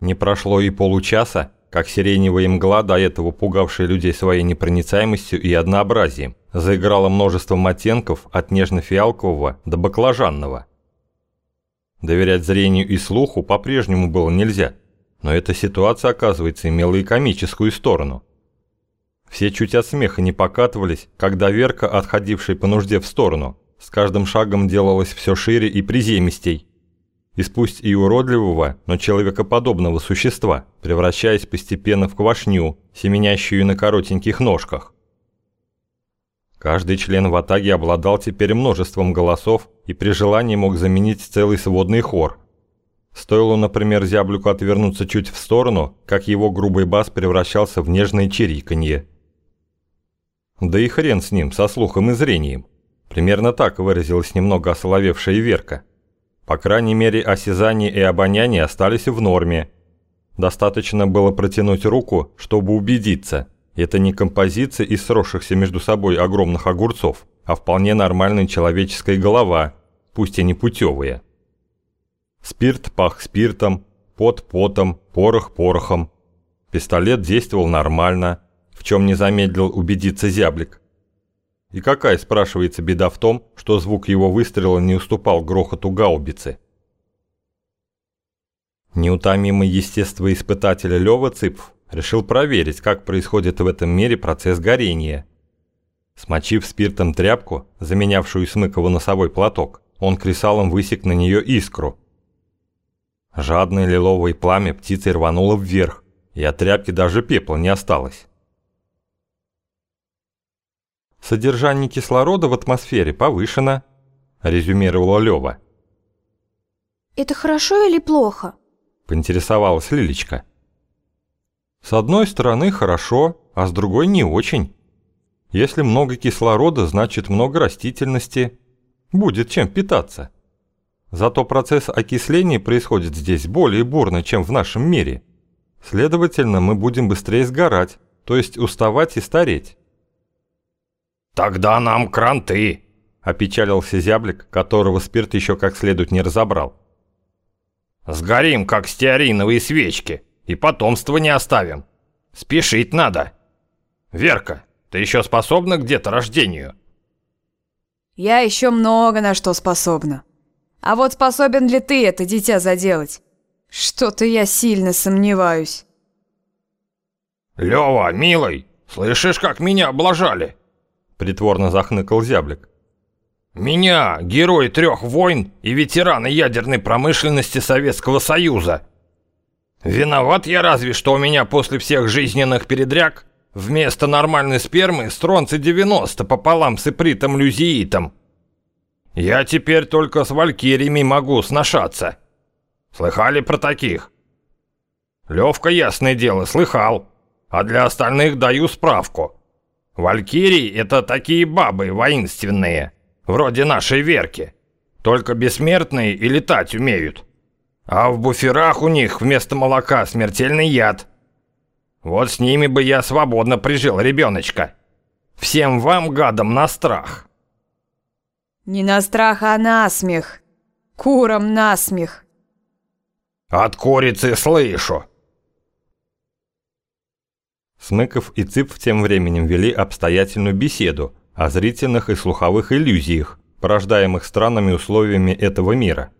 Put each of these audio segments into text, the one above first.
Не прошло и получаса, как сиреневая мгла, до этого пугавшая людей своей непроницаемостью и однообразием, заиграла множеством оттенков от нежно-фиалкового до баклажанного. Доверять зрению и слуху по-прежнему было нельзя, но эта ситуация, оказывается, имела и комическую сторону. Все чуть от смеха не покатывались, когда Верка, отходившая по нужде в сторону, с каждым шагом делалась все шире и приземистей, из пусть и уродливого, но человекоподобного существа, превращаясь постепенно в квашню, семенящую на коротеньких ножках. Каждый член в Атаге обладал теперь множеством голосов и при желании мог заменить целый сводный хор. Стоило, например, зяблюку отвернуться чуть в сторону, как его грубый бас превращался в нежное чириканье. Да и хрен с ним, со слухом и зрением. Примерно так выразилась немного осоловевшая Верка. По крайней мере, осязание и обоняние остались в норме. Достаточно было протянуть руку, чтобы убедиться. Это не композиция из сросшихся между собой огромных огурцов, а вполне нормальная человеческая голова, пусть и не путевая. Спирт пах спиртом, пот потом, порох порохом. Пистолет действовал нормально, в чем не замедлил убедиться зяблик. И какая, спрашивается, беда в том, что звук его выстрела не уступал грохоту гаубицы? Неутомимый естествоиспытатель Лёва Цыпф решил проверить, как происходит в этом мире процесс горения. Смочив спиртом тряпку, заменявшую Смыкову носовой платок, он кресалом высек на нее искру. Жадное лиловое пламя птицей рвануло вверх, и от тряпки даже пепла не осталось. Содержание кислорода в атмосфере повышено, резюмировала Лёва. Это хорошо или плохо? Поинтересовалась Лилечка. С одной стороны хорошо, а с другой не очень. Если много кислорода, значит много растительности. Будет чем питаться. Зато процесс окисления происходит здесь более бурно, чем в нашем мире. Следовательно, мы будем быстрее сгорать, то есть уставать и стареть. «Тогда нам кранты!» – опечалился зяблик, которого спирт еще как следует не разобрал. «Сгорим, как стеариновые свечки, и потомство не оставим. Спешить надо. Верка, ты еще способна к деторождению?» «Я еще много на что способна. А вот способен ли ты это дитя заделать? Что-то я сильно сомневаюсь». «Лёва, милый, слышишь, как меня облажали?» Притворно захныкал зяблик. «Меня, герой трех войн и ветерана ядерной промышленности Советского Союза. Виноват я разве, что у меня после всех жизненных передряг вместо нормальной спермы стронций-90 пополам с ипритом-люзиитом. Я теперь только с валькириями могу сношаться. Слыхали про таких?» Левка, ясное дело, слыхал, а для остальных даю справку». Валькирии — это такие бабы воинственные, вроде нашей Верки. Только бессмертные и летать умеют. А в буферах у них вместо молока смертельный яд. Вот с ними бы я свободно прижил ребеночка. Всем вам, гадам, на страх. Не на страх, а на смех. Курам на смех. От курицы слышу. Смыков и Цып тем временем вели обстоятельную беседу о зрительных и слуховых иллюзиях, порождаемых странными условиями этого мира.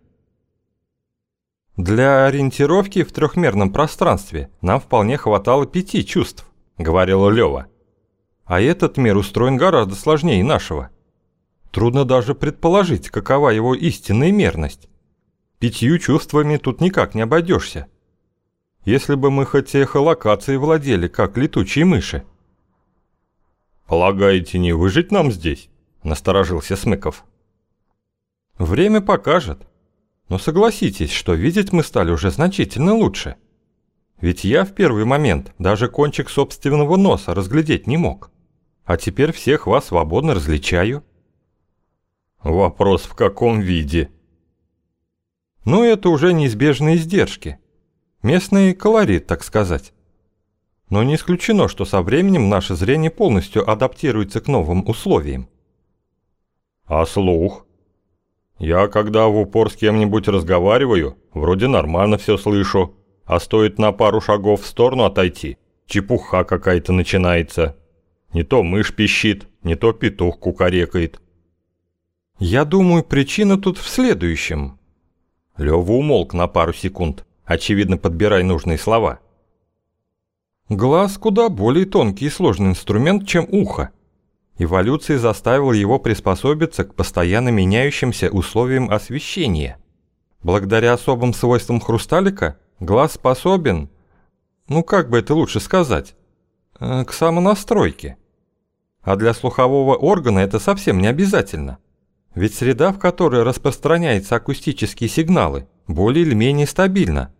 «Для ориентировки в трехмерном пространстве нам вполне хватало пяти чувств», — говорила Лёва. «А этот мир устроен гораздо сложнее нашего. Трудно даже предположить, какова его истинная мерность. Пятью чувствами тут никак не обойдешься. Если бы мы хоть эхолокацией владели, как летучие мыши. «Полагаете, не выжить нам здесь?» – насторожился Смыков. «Время покажет. Но согласитесь, что видеть мы стали уже значительно лучше. Ведь я в первый момент даже кончик собственного носа разглядеть не мог. А теперь всех вас свободно различаю». «Вопрос в каком виде?» «Ну, это уже неизбежные издержки. Местный колорит, так сказать. Но не исключено, что со временем наше зрение полностью адаптируется к новым условиям. А слух? Я когда в упор с кем-нибудь разговариваю, вроде нормально все слышу. А стоит на пару шагов в сторону отойти, чепуха какая-то начинается. Не то мышь пищит, не то петух кукарекает. Я думаю, причина тут в следующем. Лёва умолк на пару секунд, очевидно подбирая нужные слова. Глаз куда более тонкий и сложный инструмент, чем ухо. Эволюция заставила его приспособиться к постоянно меняющимся условиям освещения. Благодаря особым свойствам хрусталика глаз способен, ну как бы это лучше сказать, э, к самонастройке. А для слухового органа это совсем не обязательно. Ведь среда, в которой распространяются акустические сигналы, более или менее стабильна.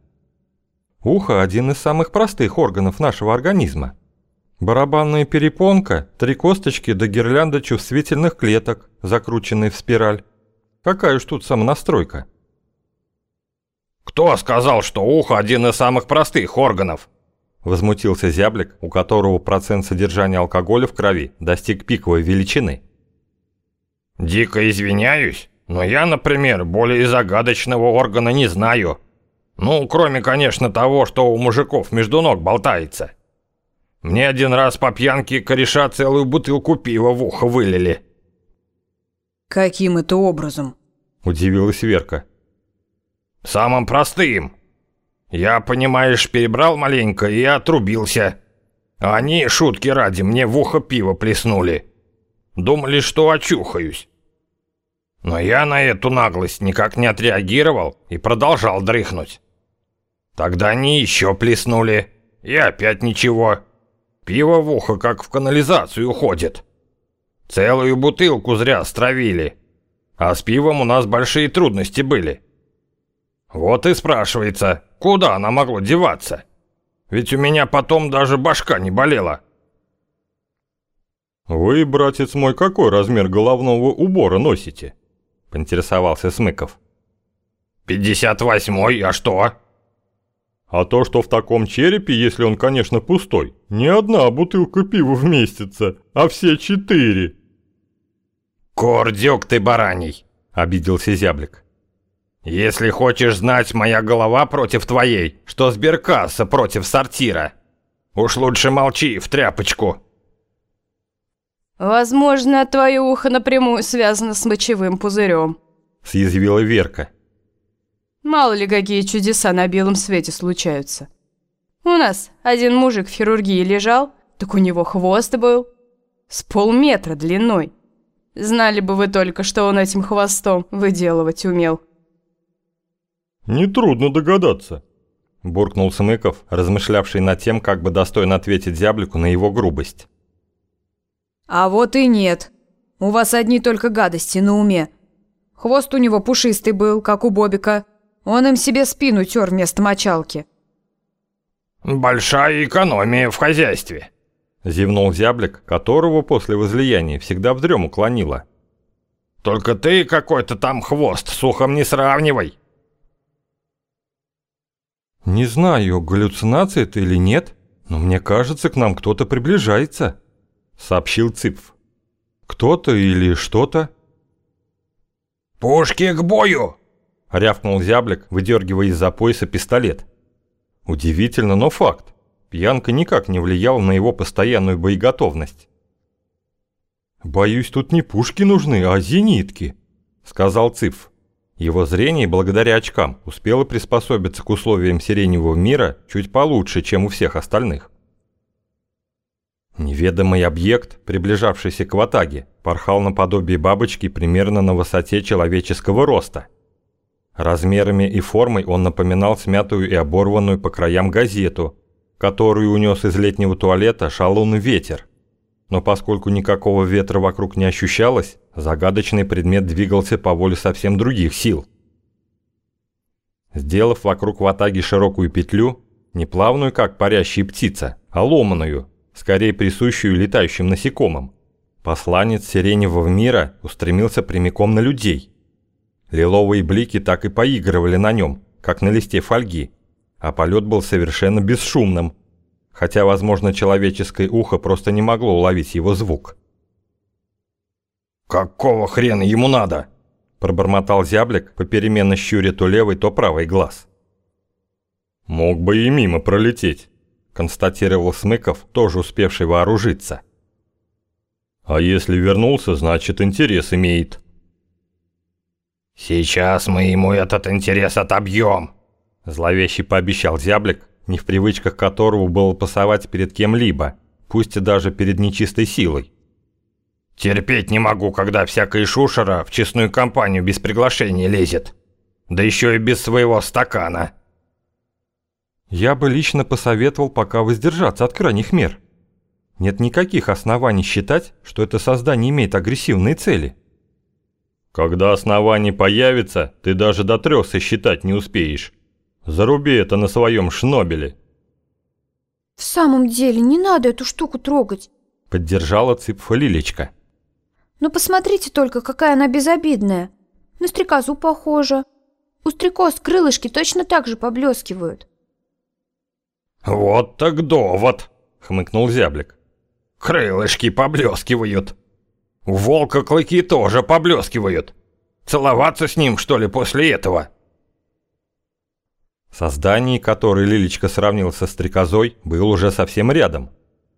Ухо – один из самых простых органов нашего организма. Барабанная перепонка, три косточки до гирлянда чувствительных клеток, закрученные в спираль. Какая уж тут самонастройка. «Кто сказал, что ухо один из самых простых органов?» Возмутился зяблик, у которого процент содержания алкоголя в крови достиг пиковой величины. «Дико извиняюсь, но я, например, более загадочного органа не знаю. Ну, кроме, конечно, того, что у мужиков между ног болтается. Мне один раз по пьянке кореша целую бутылку пива в ухо вылили». «Каким это образом?» – удивилась Верка. «Самым простым. Я, понимаешь, перебрал маленько и отрубился. Они, шутки ради, мне в ухо пиво плеснули. Думали, что очухаюсь. Но я на эту наглость никак не отреагировал и продолжал дрыхнуть. Тогда они еще плеснули, и опять ничего. Пиво в ухо как в канализацию уходит. Целую бутылку зря стравили. А с пивом у нас большие трудности были. Вот и спрашивается, куда она могло деваться? Ведь у меня потом даже башка не болела. «Вы, братец мой, какой размер головного убора носите?» – поинтересовался Смыков. «Пятьдесят восьмой, а что?» «А то, что в таком черепе, если он, конечно, пустой, не одна бутылка пива вместится, а все четыре». «Кордюк ты бараний!» – обиделся зяблик. «Если хочешь знать, моя голова против твоей, что сберкасса против сортира. Уж лучше молчи в тряпочку». «Возможно, твое ухо напрямую связано с мочевым пузырем», – съязвила Верка. «Мало ли какие чудеса на белом свете случаются. У нас один мужик в хирургии лежал, так у него хвост был. С полметра длиной. Знали бы вы только, что он этим хвостом выделывать умел». «Нетрудно догадаться», – буркнул Смыков, размышлявший над тем, как бы достойно ответить зяблику на его грубость. А вот и нет. У вас одни только гадости на уме. Хвост у него пушистый был, как у Бобика. Он им себе спину тер вместо мочалки. «Большая экономия в хозяйстве», — зевнул зяблик, которого после возлияния всегда в дрему клонило. «Только ты какой-то там хвост с ухом не сравнивай». «Не знаю, галлюцинация это или нет, но мне кажется, к нам кто-то приближается», сообщил Цыпф. «Кто-то или что-то?» «Пушки к бою!» — рявкнул зяблик, выдергивая из-за пояса пистолет. Удивительно, но факт. Пьянка никак не влияла на его постоянную боеготовность. «Боюсь, тут не пушки нужны, а зенитки», — сказал Цыпф. Его зрение, благодаря очкам, успело приспособиться к условиям сиреневого мира чуть получше, чем у всех остальных. Неведомый объект, приближавшийся к ватаге, порхал наподобие бабочки примерно на высоте человеческого роста. Размерами и формой он напоминал смятую и оборванную по краям газету, которую унес из летнего туалета шалун ветер. Но поскольку никакого ветра вокруг не ощущалось, загадочный предмет двигался по воле совсем других сил. Сделав вокруг ватаги широкую петлю, не плавную, как парящая птица, а ломаную, скорее присущую летающим насекомым. Посланец сиреневого мира устремился прямиком на людей. Лиловые блики так и поигрывали на нем, как на листе фольги, а полет был совершенно бесшумным, хотя, возможно, человеческое ухо просто не могло уловить его звук. «Какого хрена ему надо?» – пробормотал зяблик, попеременно щуря то левый, то правый глаз. «Мог бы и мимо пролететь», – констатировал Смыков, тоже успевший вооружиться. «А если вернулся, значит, интерес имеет». «Сейчас мы ему этот интерес отобьем», – зловеще пообещал зяблик, не в привычках которого было пасовать перед кем-либо, пусть и даже перед нечистой силой. «Терпеть не могу, когда всякая шушера в честную компанию без приглашения лезет. Да еще и без своего стакана». Я бы лично посоветовал пока воздержаться от крайних мер. Нет никаких оснований считать, что это создание имеет агрессивные цели. Когда основание появится, ты даже до трех сосчитать не успеешь. Заруби это на своем шнобеле. В самом деле, не надо эту штуку трогать. Поддержала Цыпфа Лилечка. Но посмотрите только, какая она безобидная. На стрекозу похожа. У стрекоз крылышки точно так же поблескивают. «Вот так довод!» — хмыкнул зяблик. «Крылышки поблескивают. У волка клыки тоже поблескивают. Целоваться с ним, что ли, после этого?» Создание, которое Лилечка сравнила со стрекозой, было уже совсем рядом.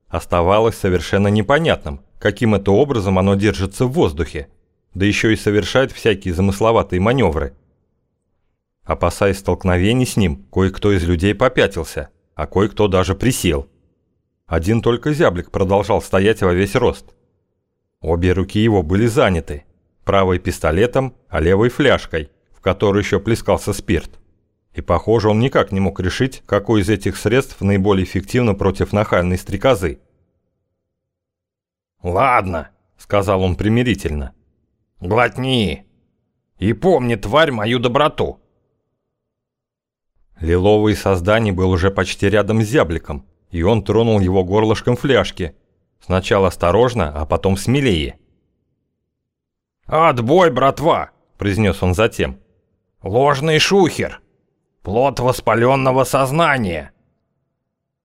Оставалось совершенно непонятным, каким это образом оно держится в воздухе, да еще и совершает всякие замысловатые маневры. Опасаясь столкновений с ним, кое-кто из людей попятился – а кое-кто даже присел. Один только зяблик продолжал стоять во весь рост. Обе руки его были заняты, правой пистолетом, а левой фляжкой, в которой еще плескался спирт. И похоже, он никак не мог решить, какой из этих средств наиболее эффективно против нахальной стрекозы. «Ладно», — сказал он примирительно. «Глотни. И помни, тварь, мою доброту. Лиловый создание был уже почти рядом с зябликом, и он тронул его горлышком фляжки. Сначала осторожно, а потом смелее. «Отбой, братва!» – произнес он затем. «Ложный шухер! Плод воспаленного сознания!